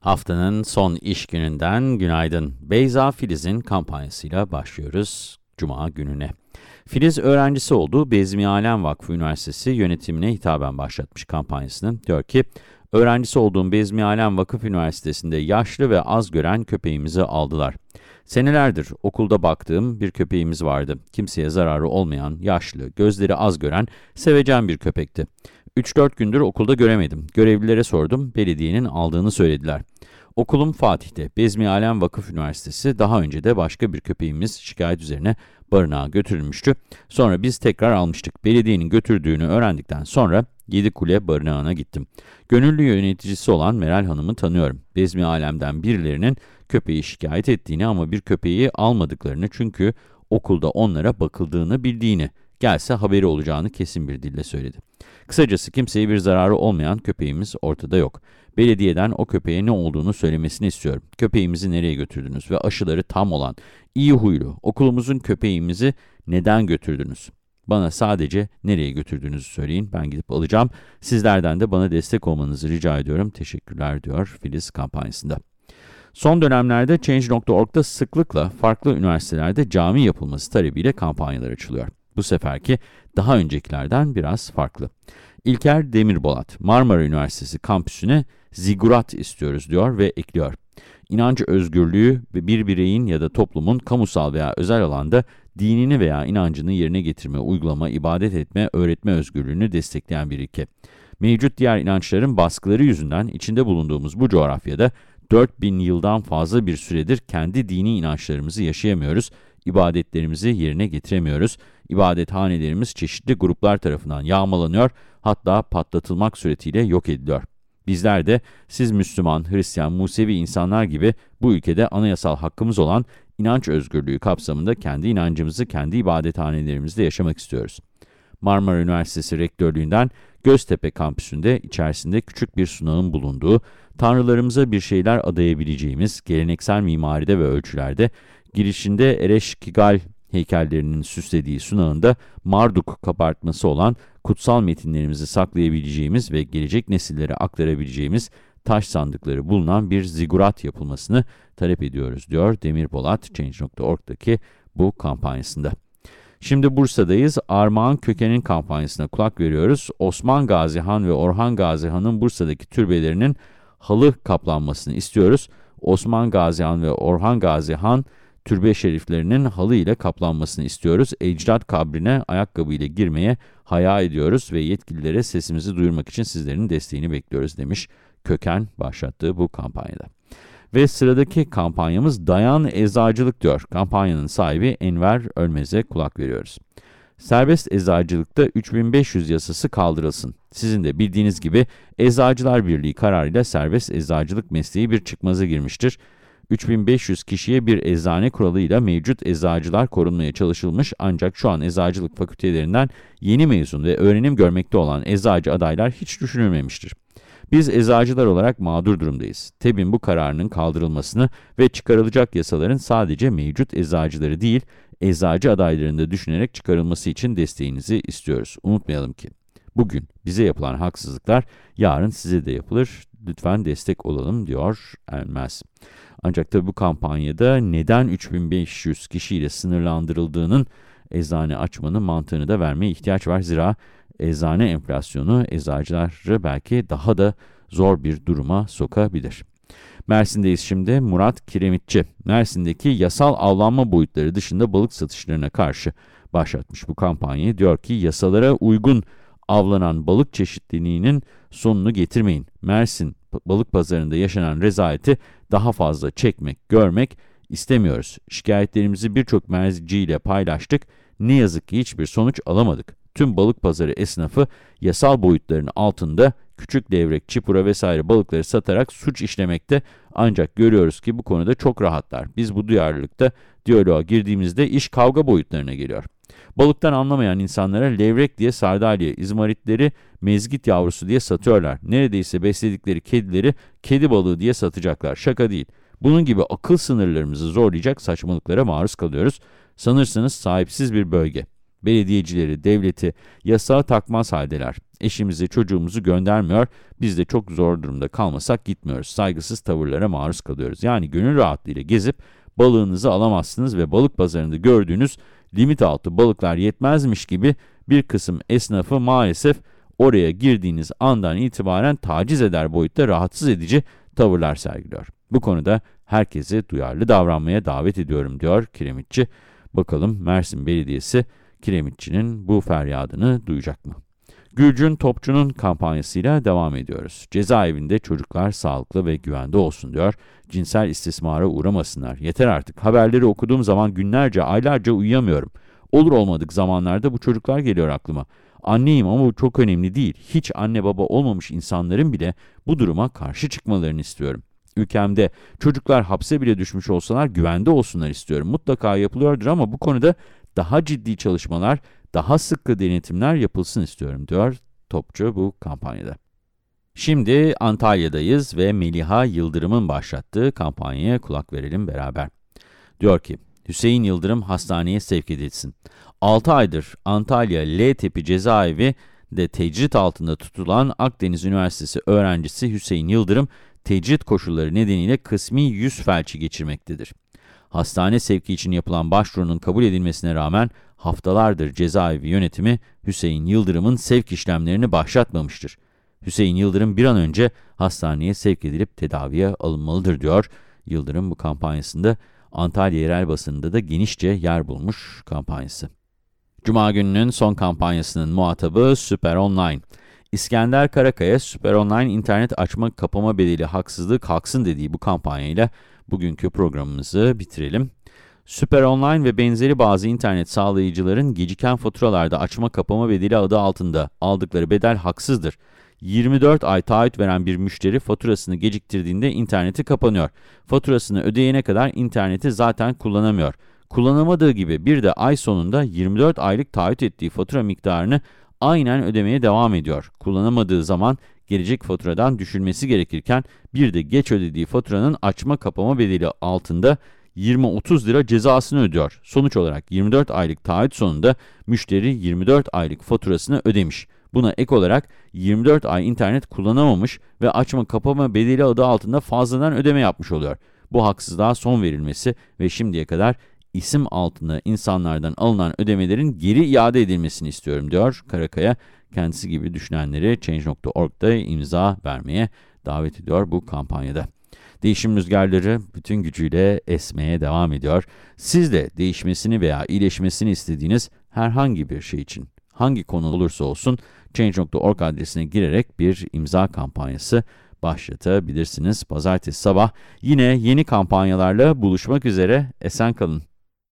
Haftanın son iş gününden günaydın. Beyza Filiz'in kampanyasıyla başlıyoruz Cuma gününe. Filiz öğrencisi olduğu Bezmi Alem Vakfı Üniversitesi yönetimine hitaben başlatmış kampanyasını. Diyor ki, öğrencisi olduğum Bezmi Alem Vakıf Üniversitesi'nde yaşlı ve az gören köpeğimizi aldılar. Senelerdir okulda baktığım bir köpeğimiz vardı. Kimseye zararı olmayan, yaşlı, gözleri az gören, sevecen bir köpekti. 3-4 gündür okulda göremedim. Görevlilere sordum, belediyenin aldığını söylediler. Okulum Fatih'te, Bezmi Alem Vakıf Üniversitesi, daha önce de başka bir köpeğimiz şikayet üzerine barınağa götürülmüştü. Sonra biz tekrar almıştık. Belediyenin götürdüğünü öğrendikten sonra Yedikule Barınağı'na gittim. Gönüllü yöneticisi olan Meral Hanım'ı tanıyorum. Bezmi Alem'den birilerinin köpeği şikayet ettiğini ama bir köpeği almadıklarını çünkü okulda onlara bakıldığını bildiğini, gelse haberi olacağını kesin bir dille söyledi. Kısacası kimseye bir zararı olmayan köpeğimiz ortada yok. Belediyeden o köpeğe ne olduğunu söylemesini istiyorum. Köpeğimizi nereye götürdünüz ve aşıları tam olan, iyi huylu, okulumuzun köpeğimizi neden götürdünüz? Bana sadece nereye götürdüğünüzü söyleyin, ben gidip alacağım. Sizlerden de bana destek olmanızı rica ediyorum. Teşekkürler diyor Filiz kampanyasında. Son dönemlerde Change.org'da sıklıkla farklı üniversitelerde cami yapılması talebiyle kampanyalar açılıyor. Bu seferki daha öncekilerden biraz farklı. İlker Demirbolat, Marmara Üniversitesi kampüsüne zigurat istiyoruz diyor ve ekliyor. İnanç özgürlüğü ve bir bireyin ya da toplumun kamusal veya özel alanda dinini veya inancını yerine getirme, uygulama, ibadet etme, öğretme özgürlüğünü destekleyen bir ilke. Mevcut diğer inançların baskıları yüzünden içinde bulunduğumuz bu coğrafyada 4000 yıldan fazla bir süredir kendi dini inançlarımızı yaşayamıyoruz, ibadetlerimizi yerine getiremiyoruz, ibadethanelerimiz çeşitli gruplar tarafından yağmalanıyor, hatta patlatılmak suretiyle yok ediliyor. Bizler de siz Müslüman, Hristiyan, Musevi insanlar gibi bu ülkede anayasal hakkımız olan inanç özgürlüğü kapsamında kendi inancımızı kendi ibadethanelerimizde yaşamak istiyoruz. Marmara Üniversitesi Rektörlüğü'nden Göztepe kampüsünde içerisinde küçük bir sunağın bulunduğu, tanrılarımıza bir şeyler adayabileceğimiz geleneksel mimaride ve ölçülerde, girişinde Ereşkigal heykellerinin süslediği sunağında Marduk kabartması olan kutsal metinlerimizi saklayabileceğimiz ve gelecek nesillere aktarabileceğimiz taş sandıkları bulunan bir zigurat yapılmasını talep ediyoruz, diyor Demir Polat, Change.org'daki bu kampanyasında. Şimdi Bursa'dayız. Armağan Köken'in kampanyasına kulak veriyoruz. Osman Gazi Han ve Orhan Gazi Han'ın Bursa'daki türbelerinin halı kaplanmasını istiyoruz. Osman Gazi Han ve Orhan Gazi Han türbe şeriflerinin halı ile kaplanmasını istiyoruz. Ecdat kabrine ayakkabı ile girmeye haya ediyoruz ve yetkililere sesimizi duyurmak için sizlerin desteğini bekliyoruz demiş Köken başlattığı bu kampanyada. Ve sıradaki kampanyamız Dayan Eczacılık diyor. Kampanyanın sahibi Enver Ölmez'e kulak veriyoruz. Serbest eczacılıkta 3500 yasası kaldırılsın. Sizin de bildiğiniz gibi Eczacılar Birliği kararıyla serbest eczacılık mesleği bir çıkmaza girmiştir. 3500 kişiye bir eczane kuralıyla mevcut eczacılar korunmaya çalışılmış ancak şu an eczacılık fakültelerinden yeni mezun ve öğrenim görmekte olan eczacı adaylar hiç düşünülmemiştir. Biz eczacılar olarak mağdur durumdayız. TEB'in bu kararının kaldırılmasını ve çıkarılacak yasaların sadece mevcut eczacıları değil, eczacı adaylarını da düşünerek çıkarılması için desteğinizi istiyoruz. Unutmayalım ki, bugün bize yapılan haksızlıklar yarın size de yapılır. Lütfen destek olalım diyor Elmez. Ancak tabi bu kampanyada neden 3500 kişiyle sınırlandırıldığının eczane açmanın mantığını da vermeye ihtiyaç var. Zira eczane enflasyonu eczacıları belki daha da zor bir duruma sokabilir. Mersin'deyiz şimdi. Murat Kiremitçi, Mersin'deki yasal avlanma boyutları dışında balık satışlarına karşı başlatmış bu kampanyayı. Diyor ki yasalara uygun avlanan balık çeşitliliğinin sonunu getirmeyin. Mersin balık pazarında yaşanan rezaleti daha fazla çekmek, görmek istemiyoruz. Şikayetlerimizi birçok merciyle paylaştık. Ne yazık ki hiçbir sonuç alamadık. Tüm balık pazarı esnafı yasal boyutların altında küçük levrek, çipura vesaire balıkları satarak suç işlemekte ancak görüyoruz ki bu konuda çok rahatlar. Biz bu duyarlılıkta diyaloğa girdiğimizde iş kavga boyutlarına geliyor. Balıktan anlamayan insanlara levrek diye sardalya, izmaritleri mezgit yavrusu diye satıyorlar. Neredeyse besledikleri kedileri kedi balığı diye satacaklar. Şaka değil. Bunun gibi akıl sınırlarımızı zorlayacak saçmalıklara maruz kalıyoruz. Sanırsınız sahipsiz bir bölge. belediyecileri, devleti yasağa takmaz haldeler. Eşimizi, çocuğumuzu göndermiyor, biz de çok zor durumda kalmasak gitmiyoruz. Saygısız tavırlara maruz kalıyoruz. Yani gönül rahatlığıyla gezip balığınızı alamazsınız ve balık pazarında gördüğünüz limit altı balıklar yetmezmiş gibi bir kısım esnafı maalesef oraya girdiğiniz andan itibaren taciz eder boyutta rahatsız edici tavırlar sergiliyor. Bu konuda herkesi duyarlı davranmaya davet ediyorum diyor Kiremitçi. Bakalım Mersin Belediyesi Kiremitçi'nin bu feryadını duyacak mı? Gülcün Topçu'nun kampanyasıyla devam ediyoruz. Cezaevinde çocuklar sağlıklı ve güvende olsun diyor. Cinsel istismara uğramasınlar. Yeter artık. Haberleri okuduğum zaman günlerce, aylarca uyuyamıyorum. Olur olmadık zamanlarda bu çocuklar geliyor aklıma. Anneyim ama bu çok önemli değil. Hiç anne baba olmamış insanların bile bu duruma karşı çıkmalarını istiyorum. Ülkemde çocuklar hapse bile düşmüş olsalar güvende olsunlar istiyorum. Mutlaka yapılıyordur ama bu konuda daha ciddi çalışmalar, daha sıkı denetimler yapılsın istiyorum diyor Topçu bu kampanyada. Şimdi Antalya'dayız ve Meliha Yıldırım'ın başlattığı kampanyaya kulak verelim beraber. Diyor ki, Hüseyin Yıldırım hastaneye sevk edilsin. 6 aydır Antalya L tipi cezaevi de tecrit altında tutulan Akdeniz Üniversitesi öğrencisi Hüseyin Yıldırım, tecrit koşulları nedeniyle kısmi yüz felci geçirmektedir. Hastane sevki için yapılan başvurunun kabul edilmesine rağmen haftalardır cezaevi yönetimi Hüseyin Yıldırım'ın sevk işlemlerini başlatmamıştır. Hüseyin Yıldırım bir an önce hastaneye sevk edilip tedaviye alınmalıdır diyor. Yıldırım bu kampanyasında Antalya yerel basınında da genişçe yer bulmuş kampanyası. Cuma gününün son kampanyasının muhatabı Süper Online. İskender Karakaya, Süper Online internet açma kapama bedeli haksızlığı kalksın dediği bu kampanyayla bugünkü programımızı bitirelim. Süper Online ve benzeri bazı internet sağlayıcıların geciken faturalarda açma kapama bedeli adı altında aldıkları bedel haksızdır. 24 ay taahhüt veren bir müşteri faturasını geciktirdiğinde interneti kapanıyor. Faturasını ödeyene kadar interneti zaten kullanamıyor. Kullanamadığı gibi bir de ay sonunda 24 aylık taahhüt ettiği fatura miktarını aynen ödemeye devam ediyor. Kullanamadığı zaman gelecek faturadan düşülmesi gerekirken bir de geç ödediği faturanın açma kapama bedeli altında 20-30 lira cezasını ödüyor. Sonuç olarak 24 aylık taahhüt sonunda müşteri 24 aylık faturasını ödemiş. Buna ek olarak 24 ay internet kullanamamış ve açma kapama bedeli adı altında fazladan ödeme yapmış oluyor. Bu haksızlığa son verilmesi ve şimdiye kadar isim altında insanlardan alınan ödemelerin geri iade edilmesini istiyorum diyor Karakaya. Kendisi gibi düşünenleri Change.org'da imza vermeye davet ediyor bu kampanyada. Değişim rüzgarları bütün gücüyle esmeye devam ediyor. Siz de değişmesini veya iyileşmesini istediğiniz herhangi bir şey için hangi konu olursa olsun Change.org adresine girerek bir imza kampanyası başlatabilirsiniz. Pazartesi sabah yine yeni kampanyalarla buluşmak üzere. Esen kalın.